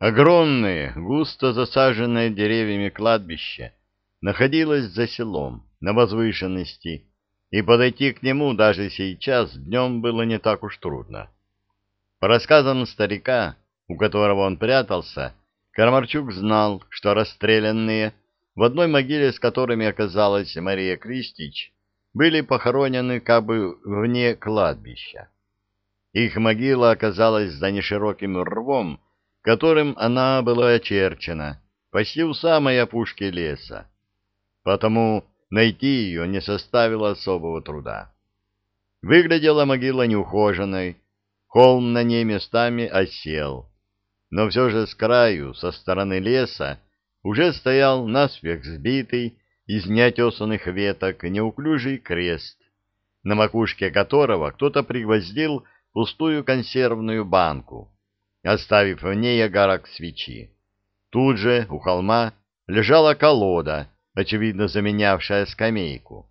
Огромное, густо засаженное деревьями кладбище находилось за селом, на возвышенности, и подойти к нему даже сейчас днем было не так уж трудно. По рассказам старика, у которого он прятался, Кармарчук знал, что расстрелянные, в одной могиле с которыми оказалась Мария Кристич, были похоронены как бы вне кладбища. Их могила оказалась за нешироким рвом, которым она была очерчена, почти у самой опушки леса. Потому найти ее не составило особого труда. Выглядела могила неухоженной, холм на ней местами осел, но все же с краю, со стороны леса, уже стоял наспех сбитый из неотесанных веток неуклюжий крест, на макушке которого кто-то пригвоздил пустую консервную банку оставив в ней огарок свечи. Тут же у холма лежала колода, очевидно заменявшая скамейку.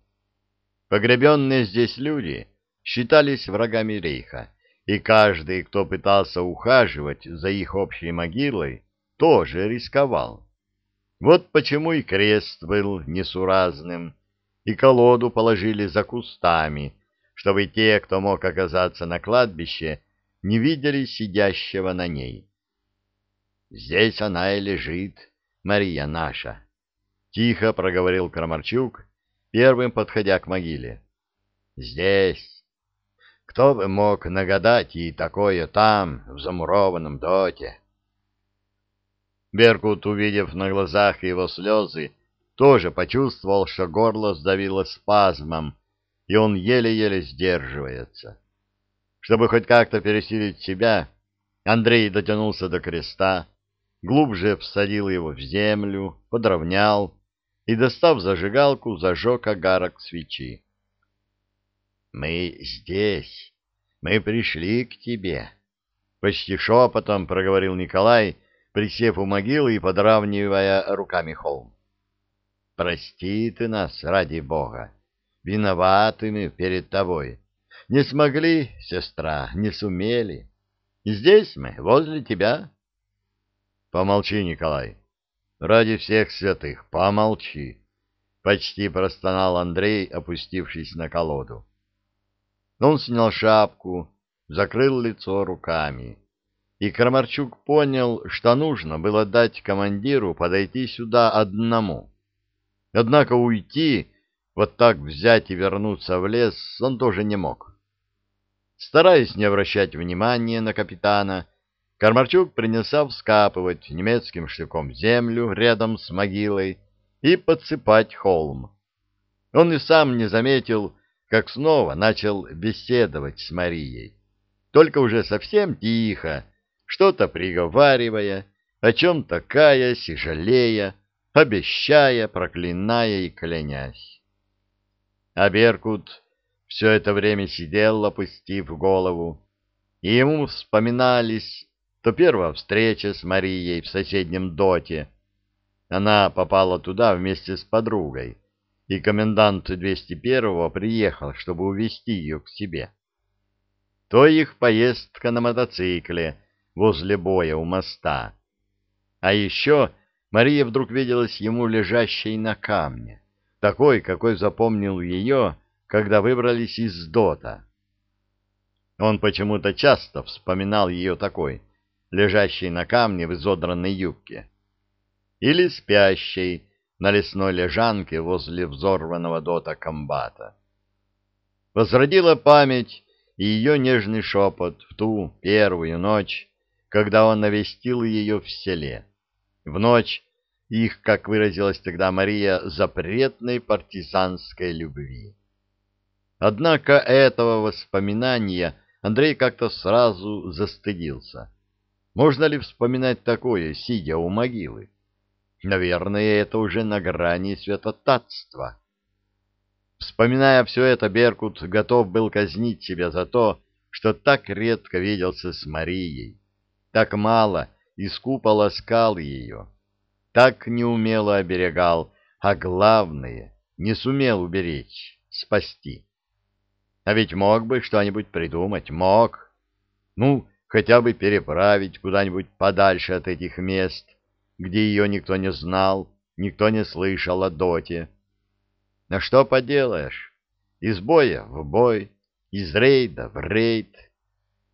Погребенные здесь люди считались врагами рейха, и каждый, кто пытался ухаживать за их общей могилой, тоже рисковал. Вот почему и крест был несуразным, и колоду положили за кустами, чтобы те, кто мог оказаться на кладбище, не видели сидящего на ней. «Здесь она и лежит, Мария наша», — тихо проговорил Крамарчук, первым подходя к могиле. «Здесь. Кто бы мог нагадать ей такое там, в замурованном доте?» Беркут, увидев на глазах его слезы, тоже почувствовал, что горло сдавило спазмом, и он еле-еле сдерживается. Чтобы хоть как-то пересилить себя, Андрей дотянулся до креста, глубже всадил его в землю, подровнял и, достав зажигалку, зажег огарок свечи. «Мы здесь, мы пришли к тебе», — почти шепотом проговорил Николай, присев у могилы и подравнивая руками холм. «Прости ты нас, ради Бога, виноваты мы перед тобой». Не смогли, сестра, не сумели. Здесь мы, возле тебя. Помолчи, Николай. Ради всех святых, помолчи. Почти простонал Андрей, опустившись на колоду. Он снял шапку, закрыл лицо руками. И Крамарчук понял, что нужно было дать командиру подойти сюда одному. Однако уйти, вот так взять и вернуться в лес, он тоже не мог. Стараясь не обращать внимания на капитана, Кармарчук принялся вскапывать немецким штыком землю рядом с могилой и подсыпать холм. Он и сам не заметил, как снова начал беседовать с Марией, только уже совсем тихо, что-то приговаривая, о чем-то каясь и жалея, обещая, проклиная и клянясь. А Беркут все это время сидел, опустив голову, и ему вспоминались то первая встреча с Марией в соседнем доте. Она попала туда вместе с подругой, и комендант 201-го приехал, чтобы увезти ее к себе. То их поездка на мотоцикле возле боя у моста. А еще Мария вдруг виделась ему лежащей на камне, такой, какой запомнил ее когда выбрались из Дота. Он почему-то часто вспоминал ее такой, лежащей на камне в изодранной юбке, или спящей на лесной лежанке возле взорванного Дота комбата. Возродила память и ее нежный шепот в ту первую ночь, когда он навестил ее в селе. В ночь их, как выразилась тогда Мария, запретной партизанской любви. Однако этого воспоминания Андрей как-то сразу застыдился. Можно ли вспоминать такое, сидя у могилы? Наверное, это уже на грани святотатства. Вспоминая все это, Беркут готов был казнить себя за то, что так редко виделся с Марией, так мало и скупо ласкал ее, так неумело оберегал, а главное, не сумел уберечь, спасти. А ведь мог бы что-нибудь придумать, мог. Ну, хотя бы переправить куда-нибудь подальше от этих мест, где ее никто не знал, никто не слышал о доте. На что поделаешь? Из боя в бой, из рейда в рейд.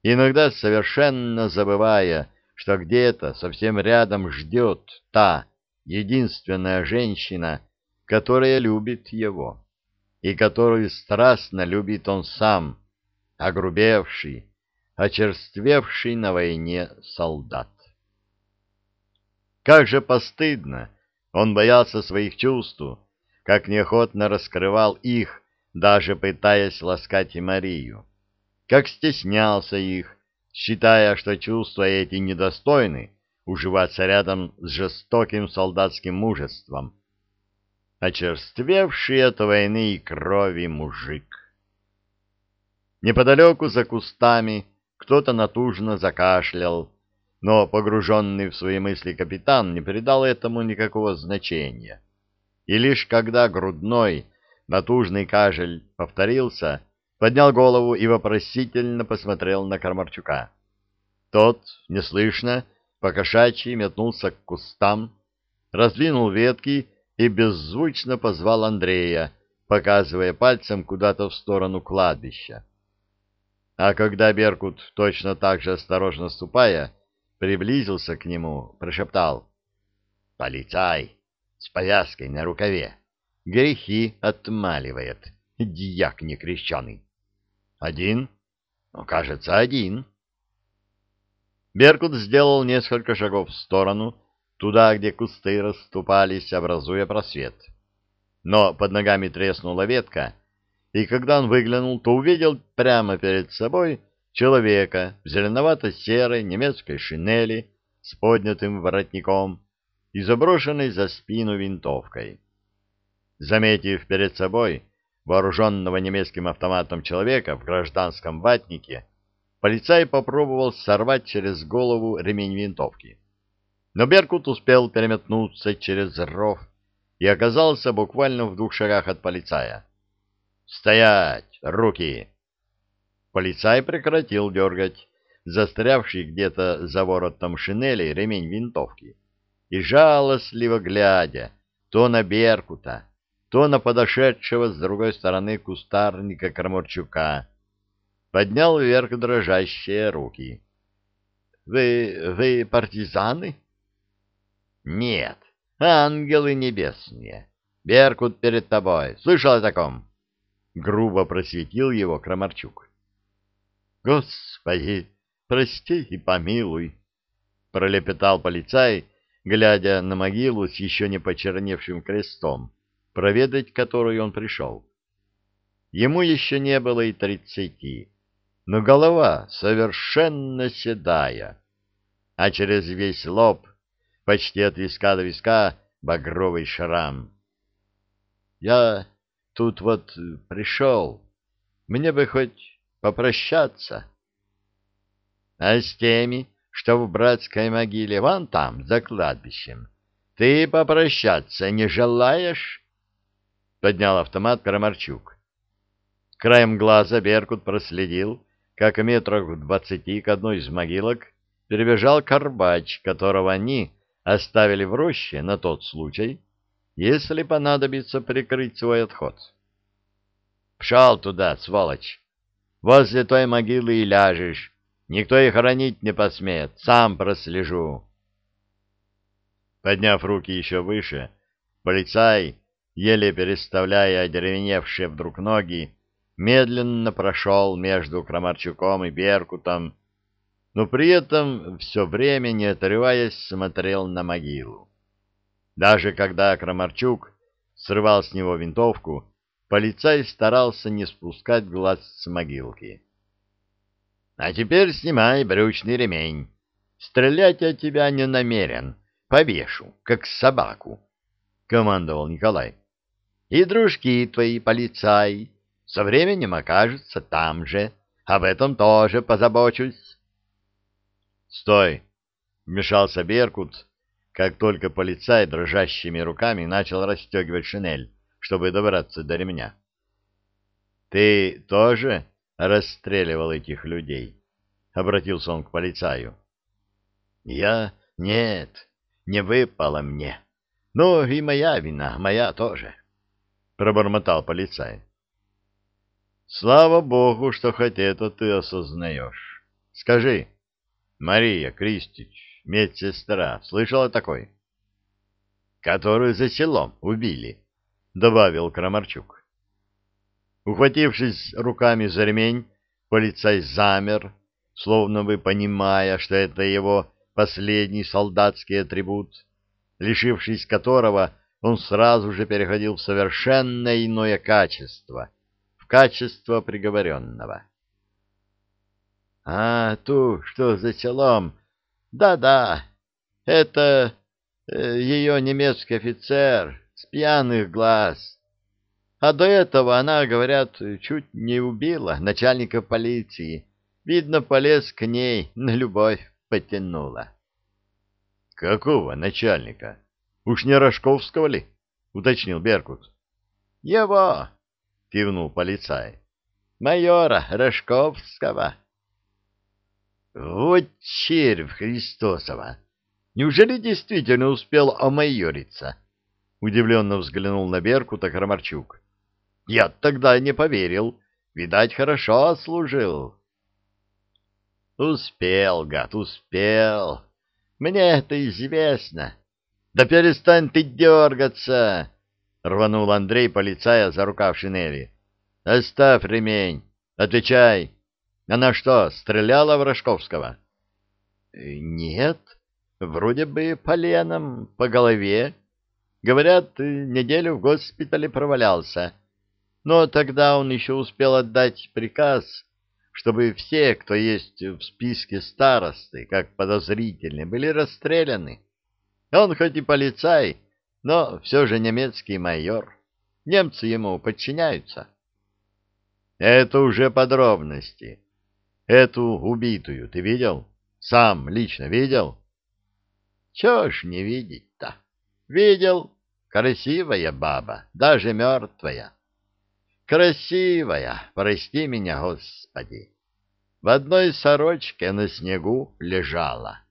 Иногда совершенно забывая, что где-то совсем рядом ждет та единственная женщина, которая любит его, и которую страстно любит он сам, огрубевший, очерствевший на войне солдат. Как же постыдно! Он боялся своих чувств, как неохотно раскрывал их, даже пытаясь ласкать Марию, как стеснялся их, считая, что чувства эти недостойны уживаться рядом с жестоким солдатским мужеством, очерствевший от войны и крови мужик. Неподалеку за кустами кто-то натужно закашлял, но погруженный в свои мысли капитан не придал этому никакого значения. И лишь когда грудной, натужный кашель повторился, поднял голову и вопросительно посмотрел на Кармарчука. Тот, неслышно, покошачьи метнулся к кустам, раздвинул ветки и беззвучно позвал Андрея, показывая пальцем куда-то в сторону кладбища. А когда Беркут, точно так же осторожно ступая, приблизился к нему, прошептал «Полицай с повязкой на рукаве, грехи отмаливает, дьяк некрещеный». «Один?» «Ну, кажется, один». Беркут сделал несколько шагов в сторону, туда, где кусты расступались, образуя просвет. Но под ногами треснула ветка, и когда он выглянул, то увидел прямо перед собой человека в зеленовато-серой немецкой шинели с поднятым воротником и заброшенной за спину винтовкой. Заметив перед собой вооруженного немецким автоматом человека в гражданском ватнике, полицай попробовал сорвать через голову ремень винтовки. Но Беркут успел переметнуться через ров и оказался буквально в двух шагах от полицая. «Стоять! Руки!» Полицай прекратил дергать застрявший где-то за воротом шинели ремень винтовки и, жалостливо глядя то на Беркута, то на подошедшего с другой стороны кустарника Краморчука, поднял вверх дрожащие руки. — Вы... вы партизаны? — Нет, ангелы небесные. Беркут перед тобой. Слышал о таком? грубо просветил его Крамарчук. «Господи, прости и помилуй!» — пролепетал полицай, глядя на могилу с еще не почерневшим крестом, проведать которую он пришел. Ему еще не было и тридцати, но голова совершенно седая, а через весь лоб, почти от виска до виска, багровый шрам. «Я тут вот пришел. Мне бы хоть попрощаться. А с теми, что в братской могиле вон там, за кладбищем, ты попрощаться не желаешь? Поднял автомат Крамарчук. Краем глаза Беркут проследил, как метрах в двадцати к одной из могилок перебежал Карбач, которого они оставили в роще на тот случай, если понадобится прикрыть свой отход. Пшал туда, сволочь. Возле той могилы и ляжешь. Никто и хоронить не посмеет. Сам прослежу. Подняв руки еще выше, полицай, еле переставляя одеревеневшие вдруг ноги, медленно прошел между Крамарчуком и Беркутом, но при этом все время, не отрываясь, смотрел на могилу. Даже когда Крамарчук срывал с него винтовку, полицай старался не спускать глаз с могилки. — А теперь снимай брючный ремень. Стрелять я тебя не намерен. Повешу, как собаку, — командовал Николай. — И дружки твои, полицай, со временем окажутся там же. Об этом тоже позабочусь. — Стой! — вмешался Беркут, как только полицай дрожащими руками начал расстегивать шинель, чтобы добраться до ремня. — Ты тоже расстреливал этих людей? обратился он к полицаю. Я... Нет, не выпало мне. Ну, и моя вина, моя тоже, — пробормотал полицай. Слава богу, что хоть это ты осознаешь. Скажи, Мария Кристич, медсестра, слышала такой? Которую за селом убили, — добавил Крамарчук. Ухватившись руками за ремень, полицай замер, словно бы понимая, что это его последний солдатский атрибут, лишившись которого он сразу же переходил в совершенно иное качество, в качество приговоренного. — А, ту, что за селом? Да-да, это э, ее немецкий офицер с пьяных глаз. А до этого она, говорят, чуть не убила начальника полиции. Видно, полез к ней, на любовь потянула. — Какого начальника? Уж не Рожковского ли? — уточнил Беркут. — Его, — кивнул полицай. — Майора Рожковского. — Вот червь Христосова! Неужели действительно успел омайориться? — удивленно взглянул на Беркута Крамарчук. — Я тогда не поверил. Видать, хорошо отслужил. — Успел, гад, успел. Мне это известно. Да перестань ты дергаться! — рванул Андрей полицая за рукав шинели. — Оставь ремень. Отвечай. Она что, стреляла в Рожковского? — Нет. Вроде бы поленом по голове. Говорят, неделю в госпитале провалялся. Но тогда он еще успел отдать приказ, чтобы все, кто есть в списке старосты, как подозрительные, были расстреляны. Он хоть и полицай, но все же немецкий майор. Немцы ему подчиняются. Это уже подробности. Эту убитую ты видел? Сам лично видел? Чего ж не видеть-то? Видел. Красивая баба, даже мертвая. Красивая, прости меня, Господи. В одной сорочке на снегу лежала.